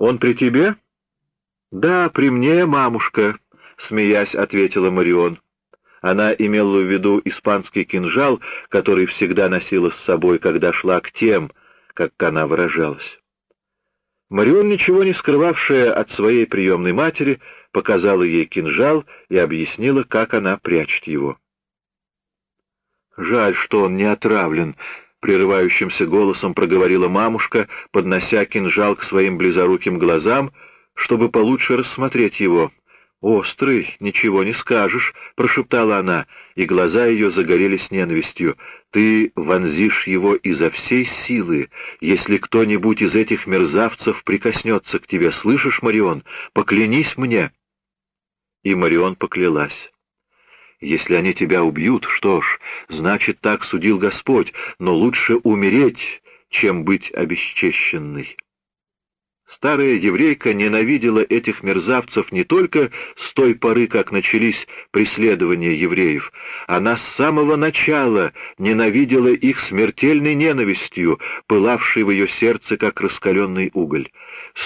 «Он при тебе?» «Да, при мне, мамушка», — смеясь ответила Марион. Она имела в виду испанский кинжал, который всегда носила с собой, когда шла к тем, как она выражалась. Марион, ничего не скрывавшая от своей приемной матери, показала ей кинжал и объяснила, как она прячет его. «Жаль, что он не отравлен», — прерывающимся голосом проговорила мамушка, поднося кинжал к своим близоруким глазам, чтобы получше рассмотреть его. «Острый, ничего не скажешь», — прошептала она, и глаза ее загорелись ненавистью. «Ты вонзишь его изо всей силы. Если кто-нибудь из этих мерзавцев прикоснется к тебе, слышишь, Марион? Поклянись мне!» И Марион поклялась. «Если они тебя убьют, что ж, значит, так судил Господь, но лучше умереть, чем быть обесчещенной». Старая еврейка ненавидела этих мерзавцев не только с той поры, как начались преследования евреев. Она с самого начала ненавидела их смертельной ненавистью, пылавшей в ее сердце, как раскаленный уголь.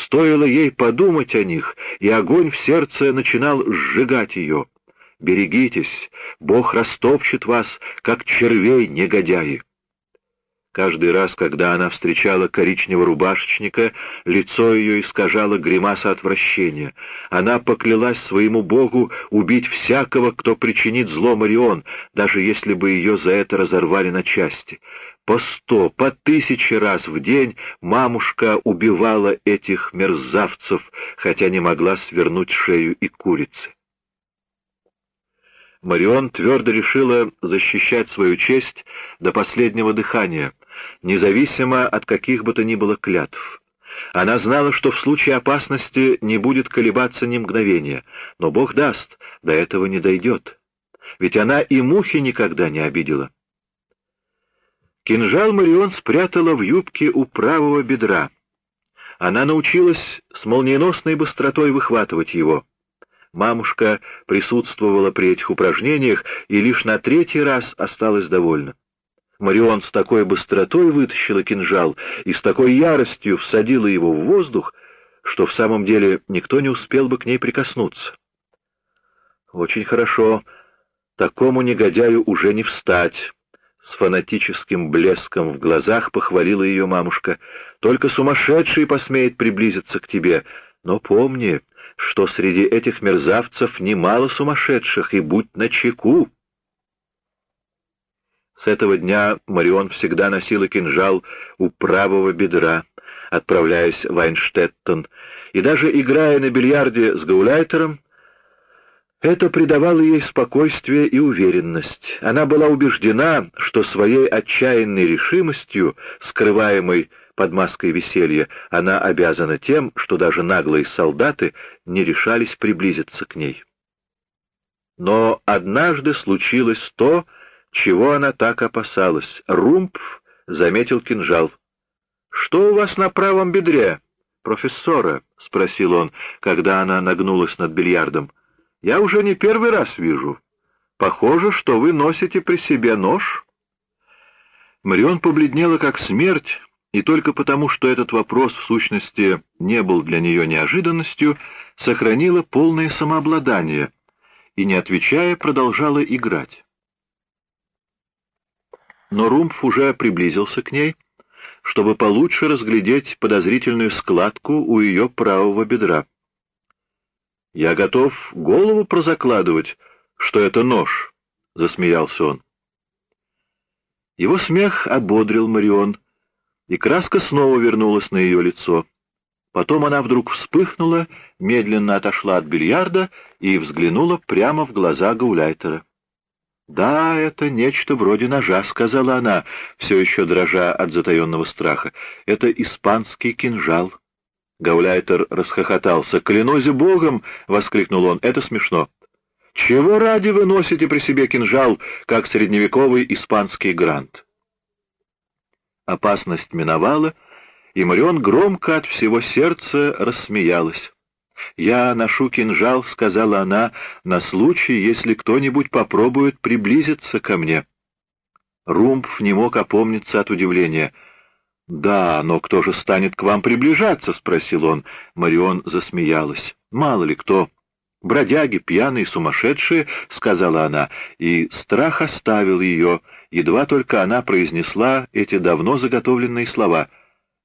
Стоило ей подумать о них, и огонь в сердце начинал сжигать ее. «Берегитесь, Бог растопчет вас, как червей негодяи». Каждый раз, когда она встречала коричневого рубашечника, лицо ее искажало гримаса отвращения. Она поклялась своему богу убить всякого, кто причинит зло Марион, даже если бы ее за это разорвали на части. По сто, по тысяче раз в день мамушка убивала этих мерзавцев, хотя не могла свернуть шею и курицы. Марион твердо решила защищать свою честь до последнего дыхания, независимо от каких бы то ни было клятв. Она знала, что в случае опасности не будет колебаться ни мгновения, но Бог даст, до этого не дойдет. Ведь она и мухи никогда не обидела. Кинжал Марион спрятала в юбке у правого бедра. Она научилась с молниеносной быстротой выхватывать его. Мамушка присутствовала при этих упражнениях и лишь на третий раз осталась довольна. Марион с такой быстротой вытащила кинжал и с такой яростью всадила его в воздух, что в самом деле никто не успел бы к ней прикоснуться. «Очень хорошо. Такому негодяю уже не встать», — с фанатическим блеском в глазах похвалила ее мамушка. «Только сумасшедший посмеет приблизиться к тебе. Но помни, что среди этих мерзавцев немало сумасшедших, и будь начеку. С этого дня Марион всегда носила кинжал у правого бедра, отправляясь в Айнштеттен, и даже играя на бильярде с гауляйтером, это придавало ей спокойствие и уверенность. Она была убеждена, что своей отчаянной решимостью, скрываемой под маской веселья, она обязана тем, что даже наглые солдаты не решались приблизиться к ней. Но однажды случилось то, чего она так опасалась. Румпф заметил кинжал. «Что у вас на правом бедре, профессора?» — спросил он, когда она нагнулась над бильярдом. «Я уже не первый раз вижу. Похоже, что вы носите при себе нож». Марион побледнела как смерть, и только потому, что этот вопрос в сущности не был для нее неожиданностью, сохранила полное самообладание и, не отвечая, продолжала играть. Но Румф уже приблизился к ней, чтобы получше разглядеть подозрительную складку у ее правого бедра. «Я готов голову прозакладывать, что это нож», — засмеялся он. Его смех ободрил Марион, и краска снова вернулась на ее лицо. Потом она вдруг вспыхнула, медленно отошла от бильярда и взглянула прямо в глаза Гауляйтера. «Да, это нечто вроде ножа», — сказала она, все еще дрожа от затаенного страха. «Это испанский кинжал». Гауляйтер расхохотался. «Клянусь Богом!» — воскликнул он. «Это смешно. Чего ради вы носите при себе кинжал, как средневековый испанский грант?» Опасность миновала, и Марион громко от всего сердца рассмеялась. «Я ношу кинжал», — сказала она, — «на случай, если кто-нибудь попробует приблизиться ко мне». Румб не мог опомниться от удивления. «Да, но кто же станет к вам приближаться?» — спросил он. Марион засмеялась. «Мало ли кто. Бродяги, пьяные, сумасшедшие», — сказала она, и страх оставил ее, едва только она произнесла эти давно заготовленные слова.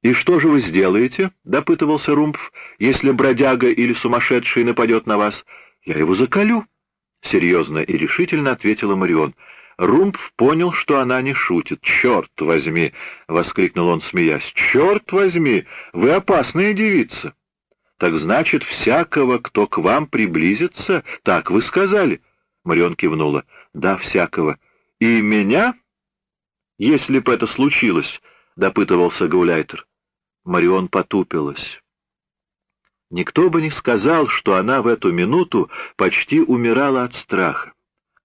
«И что же вы сделаете?» — допытывался Румпф. «Если бродяга или сумасшедший нападет на вас, я его заколю», — серьезно и решительно ответила Марион. Румпф понял, что она не шутит. «Черт возьми!» — воскликнул он, смеясь. «Черт возьми! Вы опасная девица!» «Так значит, всякого, кто к вам приблизится, так вы сказали?» Марион кивнула. «Да, всякого. И меня?» «Если бы это случилось», — допытывался Гауляйтер. Марион потупилась. Никто бы не сказал, что она в эту минуту почти умирала от страха.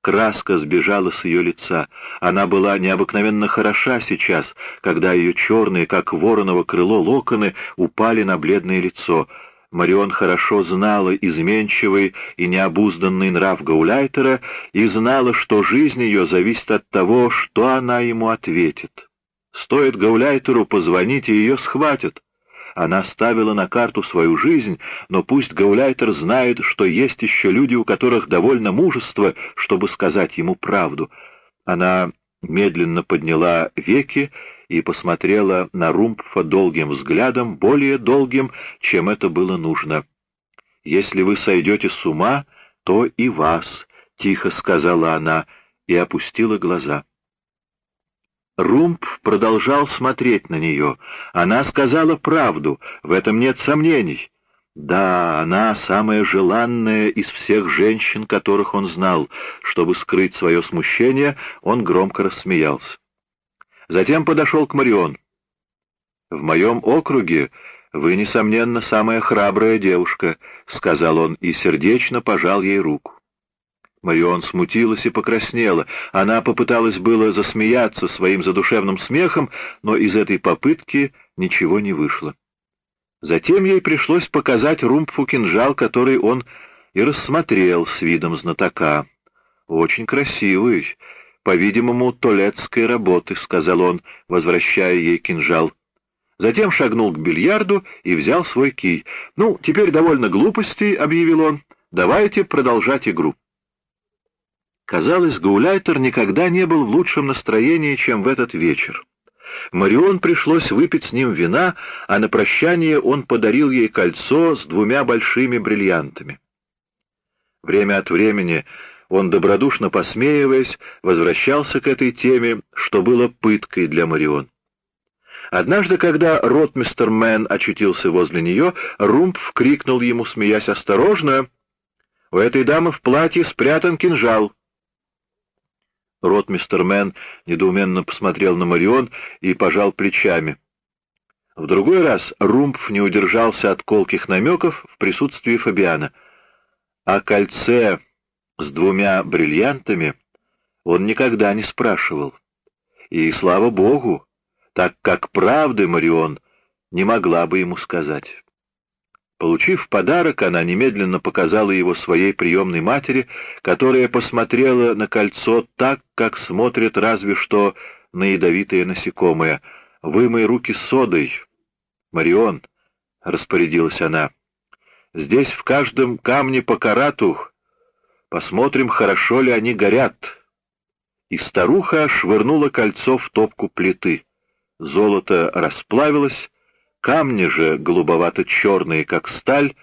Краска сбежала с ее лица. Она была необыкновенно хороша сейчас, когда ее черные, как вороново крыло, локоны упали на бледное лицо. Марион хорошо знала изменчивый и необузданный нрав Гауляйтера и знала, что жизнь ее зависит от того, что она ему ответит. Стоит Гауляйтеру позвонить, и ее схватят. Она ставила на карту свою жизнь, но пусть Гауляйтер знает, что есть еще люди, у которых довольно мужества, чтобы сказать ему правду. Она медленно подняла веки и посмотрела на Румпфа долгим взглядом, более долгим, чем это было нужно. «Если вы сойдете с ума, то и вас», — тихо сказала она и опустила глаза. Румп продолжал смотреть на нее. Она сказала правду, в этом нет сомнений. Да, она самая желанная из всех женщин, которых он знал. Чтобы скрыть свое смущение, он громко рассмеялся. Затем подошел к Марион. «В моем округе вы, несомненно, самая храбрая девушка», — сказал он и сердечно пожал ей руку. Марион смутилась и покраснела. Она попыталась было засмеяться своим задушевным смехом, но из этой попытки ничего не вышло. Затем ей пришлось показать Румпфу кинжал, который он и рассмотрел с видом знатока. «Очень красивый, по-видимому, толецкой работы», — сказал он, возвращая ей кинжал. Затем шагнул к бильярду и взял свой кий. «Ну, теперь довольно глупостей», — объявил он. «Давайте продолжать игру». Казалось, Гауляйтер никогда не был в лучшем настроении, чем в этот вечер. Марион пришлось выпить с ним вина, а на прощание он подарил ей кольцо с двумя большими бриллиантами. Время от времени он, добродушно посмеиваясь, возвращался к этой теме, что было пыткой для Марион. Однажды, когда ротмистр Мэн очутился возле нее, Румпф крикнул ему, смеясь, «Осторожно! У этой дамы в платье спрятан кинжал!» Ротмистр Мэн недоуменно посмотрел на Марион и пожал плечами. В другой раз Румпф не удержался от колких намеков в присутствии Фабиана. О кольце с двумя бриллиантами он никогда не спрашивал. И, слава богу, так как правды Марион не могла бы ему сказать. Получив подарок, она немедленно показала его своей приемной матери, которая посмотрела на кольцо так, как смотрит разве что на ядовитое насекомое. «Вымой руки содой, Марион», — распорядилась она. «Здесь в каждом камне по карату. Посмотрим, хорошо ли они горят». И старуха швырнула кольцо в топку плиты. Золото расплавилось, Камни же, голубовато-черные, как сталь,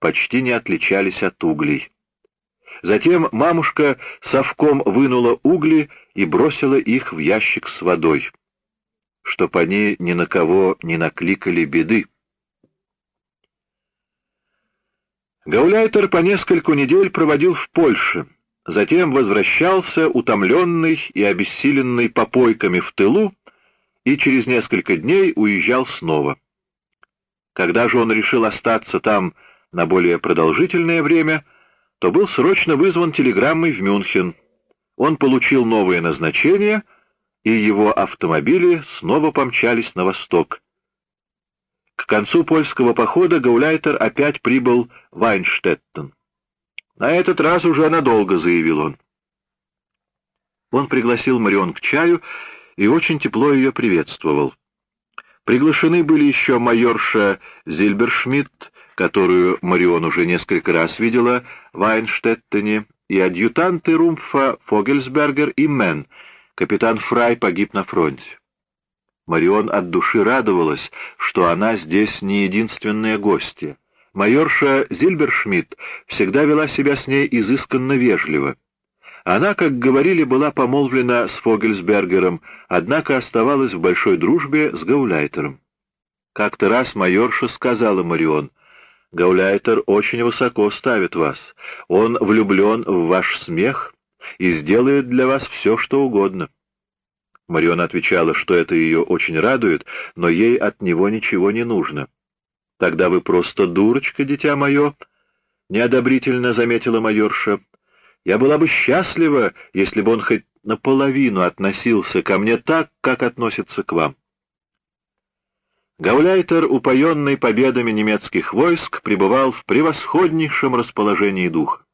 почти не отличались от углей. Затем мамушка совком вынула угли и бросила их в ящик с водой, чтоб они ни на кого не накликали беды. Гауляйтер по нескольку недель проводил в Польше, затем возвращался, утомленный и обессиленный попойками в тылу, и через несколько дней уезжал снова. Когда же он решил остаться там на более продолжительное время, то был срочно вызван телеграммой в Мюнхен. Он получил новое назначение, и его автомобили снова помчались на восток. К концу польского похода Гауляйтер опять прибыл в Айнштеттен. «На этот раз уже надолго», — заявил он. Он пригласил Марион к чаю и очень тепло ее приветствовал. Приглашены были еще майорша Зильбершмидт, которую Марион уже несколько раз видела в Айнштеттене, и адъютанты Румфа Фогельсбергер и Мен. Капитан Фрай погиб на фронте. Марион от души радовалась, что она здесь не единственная гостья. Майорша Зильбершмидт всегда вела себя с ней изысканно вежливо. Она, как говорили, была помолвлена с Фогельсбергером, однако оставалась в большой дружбе с Гауляйтером. Как-то раз майорша сказала Марион, «Гауляйтер очень высоко ставит вас. Он влюблен в ваш смех и сделает для вас все, что угодно». Марион отвечала, что это ее очень радует, но ей от него ничего не нужно. «Тогда вы просто дурочка, дитя мое», — неодобрительно заметила майорша. Я была бы счастлива, если бы он хоть наполовину относился ко мне так, как относится к вам. Гауляйтер, упоенный победами немецких войск, пребывал в превосходнейшем расположении духа.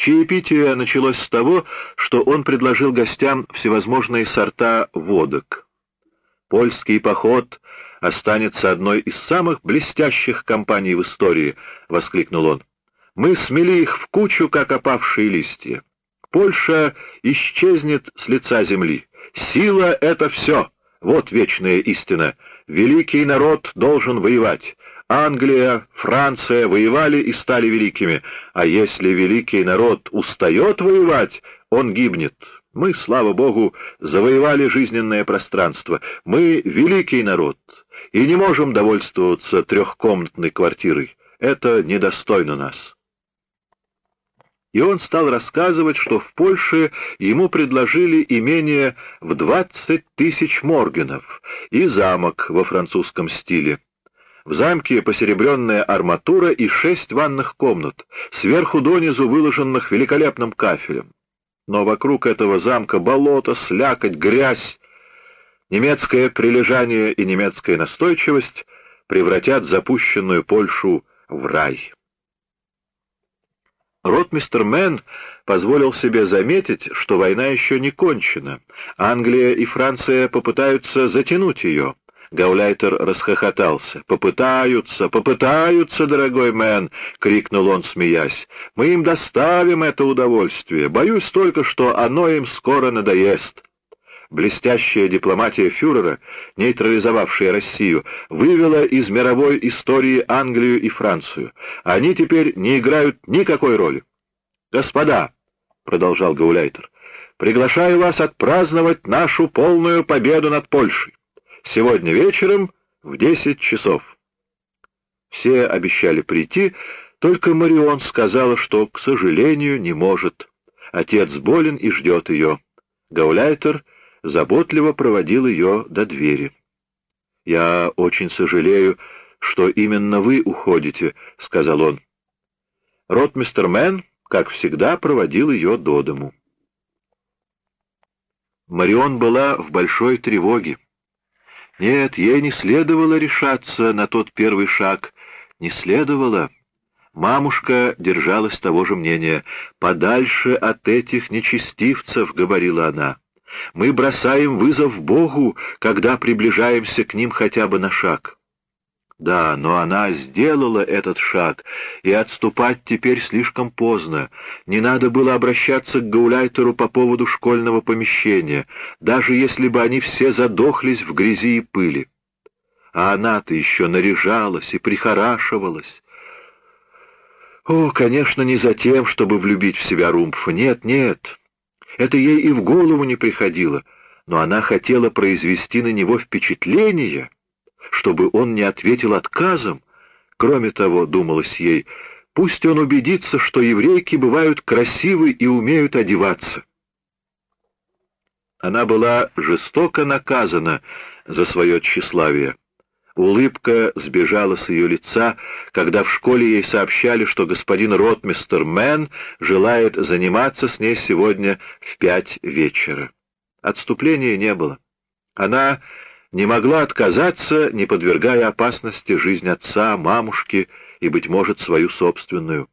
Чаепитие началось с того, что он предложил гостям всевозможные сорта водок. «Польский поход останется одной из самых блестящих кампаний в истории», — воскликнул он. Мы смели их в кучу, как опавшие листья. Польша исчезнет с лица земли. Сила — это все. Вот вечная истина. Великий народ должен воевать. Англия, Франция воевали и стали великими. А если великий народ устает воевать, он гибнет. Мы, слава Богу, завоевали жизненное пространство. Мы великий народ и не можем довольствоваться трехкомнатной квартирой. Это недостойно нас и он стал рассказывать, что в Польше ему предложили имение в двадцать тысяч моргенов и замок во французском стиле. В замке посеребренная арматура и шесть ванных комнат, сверху донизу выложенных великолепным кафелем. Но вокруг этого замка болото, слякоть, грязь. Немецкое прилежание и немецкая настойчивость превратят запущенную Польшу в рай. Ротмистр Мэн позволил себе заметить, что война еще не кончена. Англия и Франция попытаются затянуть ее. Гауляйтер расхохотался. «Попытаются, попытаются, дорогой Мэн!» — крикнул он, смеясь. «Мы им доставим это удовольствие. Боюсь только, что оно им скоро надоест». Блестящая дипломатия фюрера, нейтрализовавшая Россию, вывела из мировой истории Англию и Францию. Они теперь не играют никакой роли. «Господа», — продолжал Гауляйтер, — «приглашаю вас отпраздновать нашу полную победу над Польшей. Сегодня вечером в десять часов». Все обещали прийти, только Марион сказала, что, к сожалению, не может. Отец болен и ждет ее. Гауляйтер заботливо проводил ее до двери. «Я очень сожалею, что именно вы уходите», — сказал он. Ротмистер Мэн, как всегда, проводил ее до дому. Марион была в большой тревоге. Нет, ей не следовало решаться на тот первый шаг, не следовало. Мамушка держалась того же мнения. «Подальше от этих нечестивцев», — говорила она. Мы бросаем вызов Богу, когда приближаемся к ним хотя бы на шаг. Да, но она сделала этот шаг, и отступать теперь слишком поздно. Не надо было обращаться к Гауляйтеру по поводу школьного помещения, даже если бы они все задохлись в грязи и пыли. А она-то еще наряжалась и прихорашивалась. О, конечно, не за тем, чтобы влюбить в себя Румпфа. Нет, нет. Это ей и в голову не приходило, но она хотела произвести на него впечатление, чтобы он не ответил отказом. Кроме того, думалось ей, пусть он убедится, что еврейки бывают красивы и умеют одеваться. Она была жестоко наказана за свое тщеславие. Улыбка сбежала с ее лица, когда в школе ей сообщали, что господин ротмистер Мэн желает заниматься с ней сегодня в пять вечера. Отступления не было. Она не могла отказаться, не подвергая опасности жизнь отца, мамушки и, быть может, свою собственную.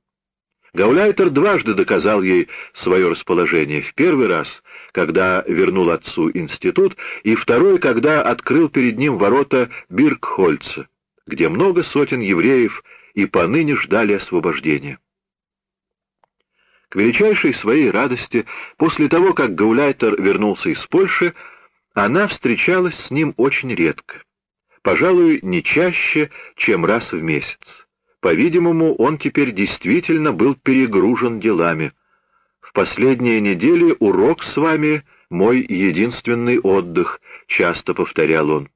Гауляйтер дважды доказал ей свое расположение. В первый раз, когда вернул отцу институт, и второй, когда открыл перед ним ворота Биркхольца, где много сотен евреев и поныне ждали освобождения. К величайшей своей радости, после того, как Гауляйтер вернулся из Польши, она встречалась с ним очень редко, пожалуй, не чаще, чем раз в месяц. По-видимому, он теперь действительно был перегружен делами. В последние недели урок с вами — мой единственный отдых, — часто повторял он.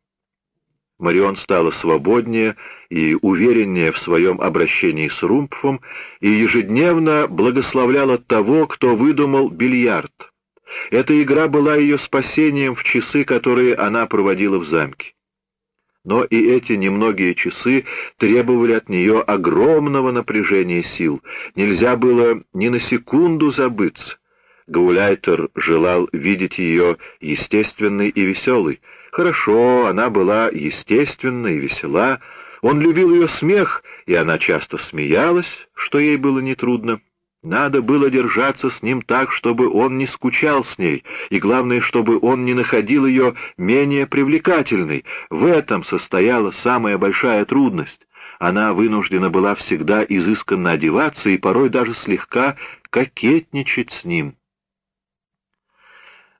Марион стала свободнее и увереннее в своем обращении с Румпфом и ежедневно благословляла того, кто выдумал бильярд. Эта игра была ее спасением в часы, которые она проводила в замке. Но и эти немногие часы требовали от нее огромного напряжения сил. Нельзя было ни на секунду забыться. Гауляйтер желал видеть ее естественной и веселой. Хорошо, она была естественна и весела. Он любил ее смех, и она часто смеялась, что ей было нетрудно. Надо было держаться с ним так, чтобы он не скучал с ней, и главное, чтобы он не находил ее менее привлекательной. В этом состояла самая большая трудность. Она вынуждена была всегда изысканно одеваться и порой даже слегка кокетничать с ним.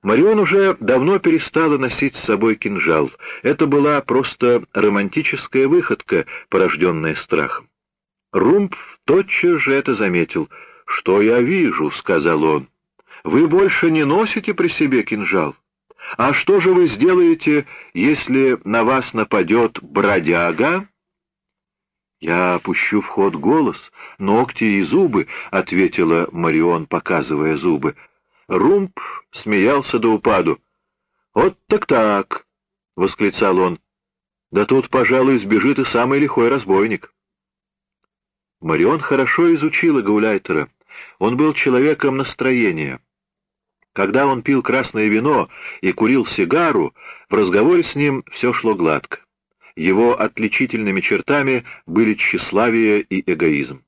Марион уже давно перестала носить с собой кинжал. Это была просто романтическая выходка, порожденная страхом. Румб тотчас же это заметил — «Что я вижу?» — сказал он. «Вы больше не носите при себе кинжал. А что же вы сделаете, если на вас нападет бродяга?» «Я опущу в ход голос, ногти и зубы», — ответила Марион, показывая зубы. Румб смеялся до упаду. «Вот так-так», — восклицал он. «Да тут, пожалуй, сбежит и самый лихой разбойник». Марион хорошо изучила Гауляйтера. Он был человеком настроения. Когда он пил красное вино и курил сигару, в разговоре с ним все шло гладко. Его отличительными чертами были тщеславие и эгоизм.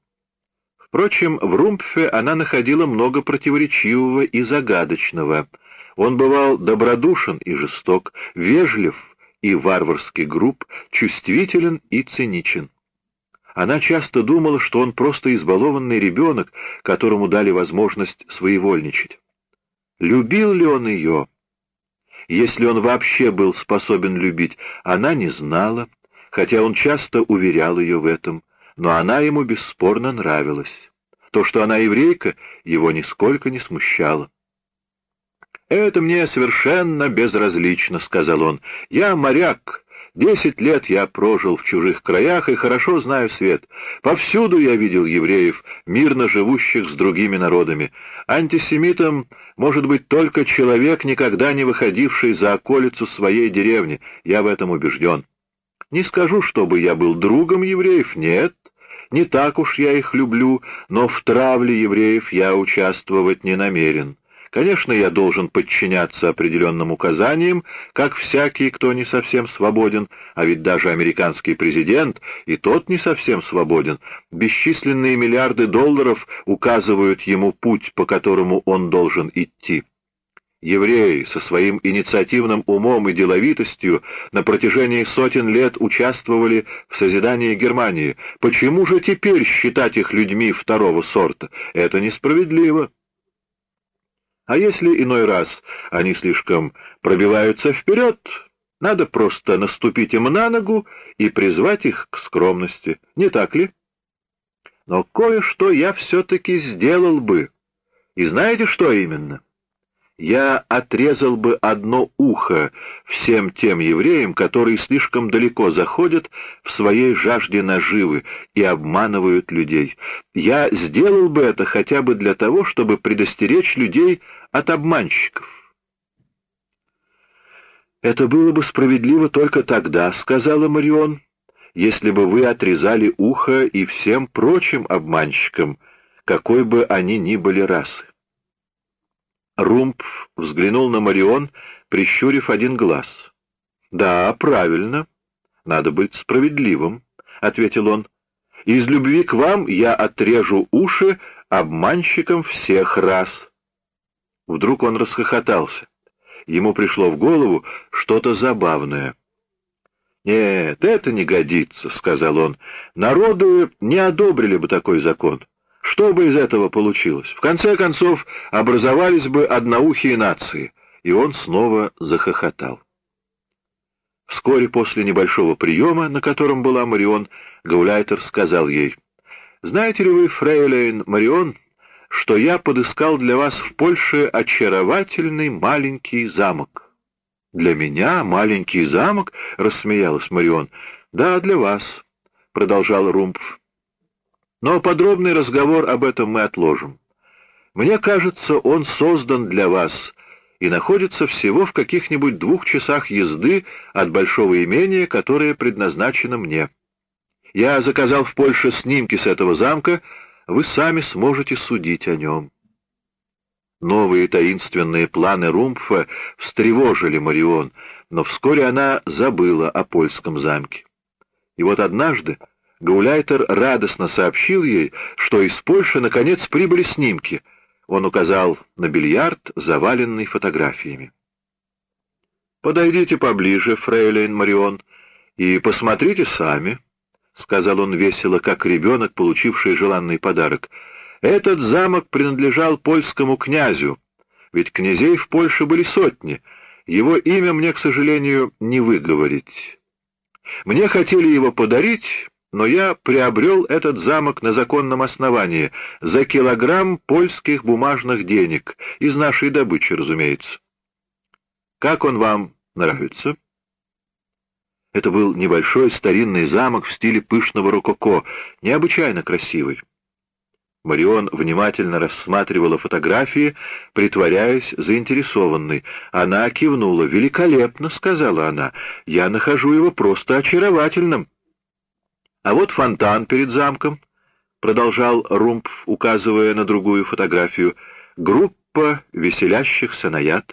Впрочем, в Румпфе она находила много противоречивого и загадочного. Он бывал добродушен и жесток, вежлив и варварски груб, чувствителен и циничен. Она часто думала, что он просто избалованный ребенок, которому дали возможность своевольничать. Любил ли он ее? Если он вообще был способен любить, она не знала, хотя он часто уверял ее в этом, но она ему бесспорно нравилась. То, что она еврейка, его нисколько не смущало. «Это мне совершенно безразлично», — сказал он. «Я моряк, Десять лет я прожил в чужих краях и хорошо знаю свет. Повсюду я видел евреев, мирно живущих с другими народами. Антисемитом может быть только человек, никогда не выходивший за околицу своей деревни. Я в этом убежден. Не скажу, чтобы я был другом евреев, нет. Не так уж я их люблю, но в травле евреев я участвовать не намерен. Конечно, я должен подчиняться определенным указаниям, как всякий, кто не совсем свободен, а ведь даже американский президент, и тот не совсем свободен. Бесчисленные миллиарды долларов указывают ему путь, по которому он должен идти. Евреи со своим инициативным умом и деловитостью на протяжении сотен лет участвовали в созидании Германии. Почему же теперь считать их людьми второго сорта? Это несправедливо. А если иной раз они слишком пробиваются вперед, надо просто наступить им на ногу и призвать их к скромности, не так ли? Но кое-что я все-таки сделал бы. И знаете, что именно? Я отрезал бы одно ухо всем тем евреям, которые слишком далеко заходят в своей жажде наживы и обманывают людей. Я сделал бы это хотя бы для того, чтобы предостеречь людей от обманщиков. «Это было бы справедливо только тогда», — сказала Марион, «если бы вы отрезали ухо и всем прочим обманщикам, какой бы они ни были расы». Румпф взглянул на Марион, прищурив один глаз. «Да, правильно. Надо быть справедливым», — ответил он. «Из любви к вам я отрежу уши обманщикам всех раз». Вдруг он расхохотался. Ему пришло в голову что-то забавное. «Нет, это не годится», — сказал он. «Народы не одобрили бы такой закон. Что бы из этого получилось? В конце концов, образовались бы одноухие нации». И он снова захохотал. Вскоре после небольшого приема, на котором была Марион, Гауляйтер сказал ей, «Знаете ли вы, фрейлейн Марион, что я подыскал для вас в Польше очаровательный маленький замок?» «Для меня маленький замок?» — рассмеялась Марион. «Да, для вас», — продолжал Румпф. «Но подробный разговор об этом мы отложим. Мне кажется, он создан для вас и находится всего в каких-нибудь двух часах езды от большого имения, которое предназначено мне. Я заказал в Польше снимки с этого замка, вы сами сможете судить о нем. Новые таинственные планы Румфа встревожили Марион, но вскоре она забыла о польском замке. И вот однажды Гауляйтер радостно сообщил ей, что из Польши наконец прибыли снимки — он указал на бильярд, заваленный фотографиями. «Подойдите поближе, фрейлейн Марион, и посмотрите сами», — сказал он весело, как ребенок, получивший желанный подарок. «Этот замок принадлежал польскому князю, ведь князей в Польше были сотни. Его имя мне, к сожалению, не выговорить. Мне хотели его подарить, но я приобрел этот замок на законном основании, за килограмм польских бумажных денег, из нашей добычи, разумеется. Как он вам нравится? Это был небольшой старинный замок в стиле пышного рококо, необычайно красивый. Марион внимательно рассматривала фотографии, притворяясь заинтересованной. Она кивнула. «Великолепно», — сказала она. «Я нахожу его просто очаровательным». А вот фонтан перед замком, продолжал Румпф, указывая на другую фотографию, группа веселящихся наяд.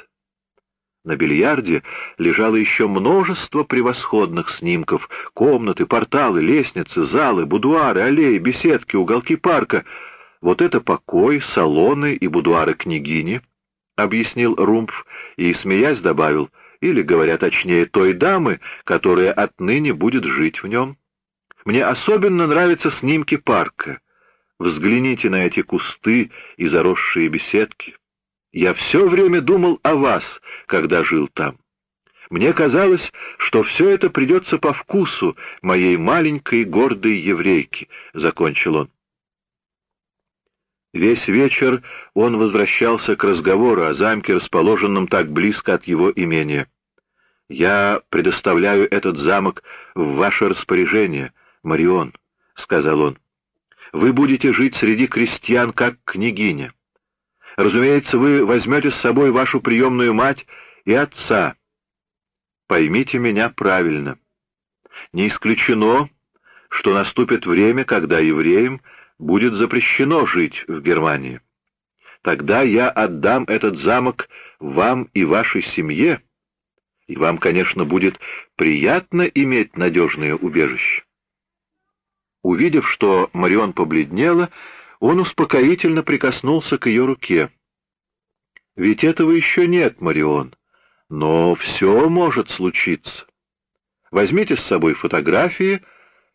На бильярде лежало еще множество превосходных снимков. Комнаты, порталы, лестницы, залы, будуары, аллеи, беседки, уголки парка. Вот это покой, салоны и будуары княгини, — объяснил Румпф и, смеясь, добавил, или, говоря точнее, той дамы, которая отныне будет жить в нем. Мне особенно нравятся снимки парка. Взгляните на эти кусты и заросшие беседки. Я все время думал о вас, когда жил там. Мне казалось, что все это придется по вкусу моей маленькой гордой еврейки, — закончил он. Весь вечер он возвращался к разговору о замке, расположенном так близко от его имения. «Я предоставляю этот замок в ваше распоряжение», Марион, — сказал он, — вы будете жить среди крестьян, как княгиня. Разумеется, вы возьмете с собой вашу приемную мать и отца. Поймите меня правильно. Не исключено, что наступит время, когда евреям будет запрещено жить в Германии. Тогда я отдам этот замок вам и вашей семье, и вам, конечно, будет приятно иметь надежное убежище. Увидев, что Марион побледнела, он успокоительно прикоснулся к ее руке. «Ведь этого еще нет, Марион, но все может случиться. Возьмите с собой фотографии,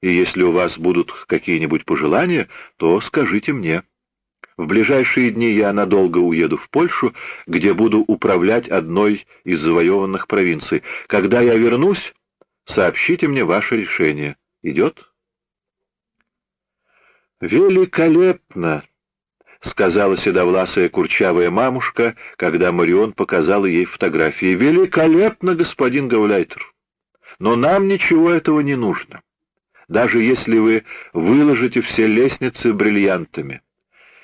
и если у вас будут какие-нибудь пожелания, то скажите мне. В ближайшие дни я надолго уеду в Польшу, где буду управлять одной из завоеванных провинций. Когда я вернусь, сообщите мне ваше решение. Идет?» «Великолепно!» — сказала седовласая курчавая мамушка, когда Марион показала ей фотографии. «Великолепно, господин Гауляйтер! Но нам ничего этого не нужно, даже если вы выложите все лестницы бриллиантами.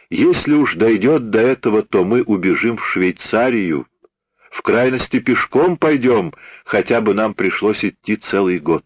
Если уж дойдет до этого, то мы убежим в Швейцарию, в крайности пешком пойдем, хотя бы нам пришлось идти целый год.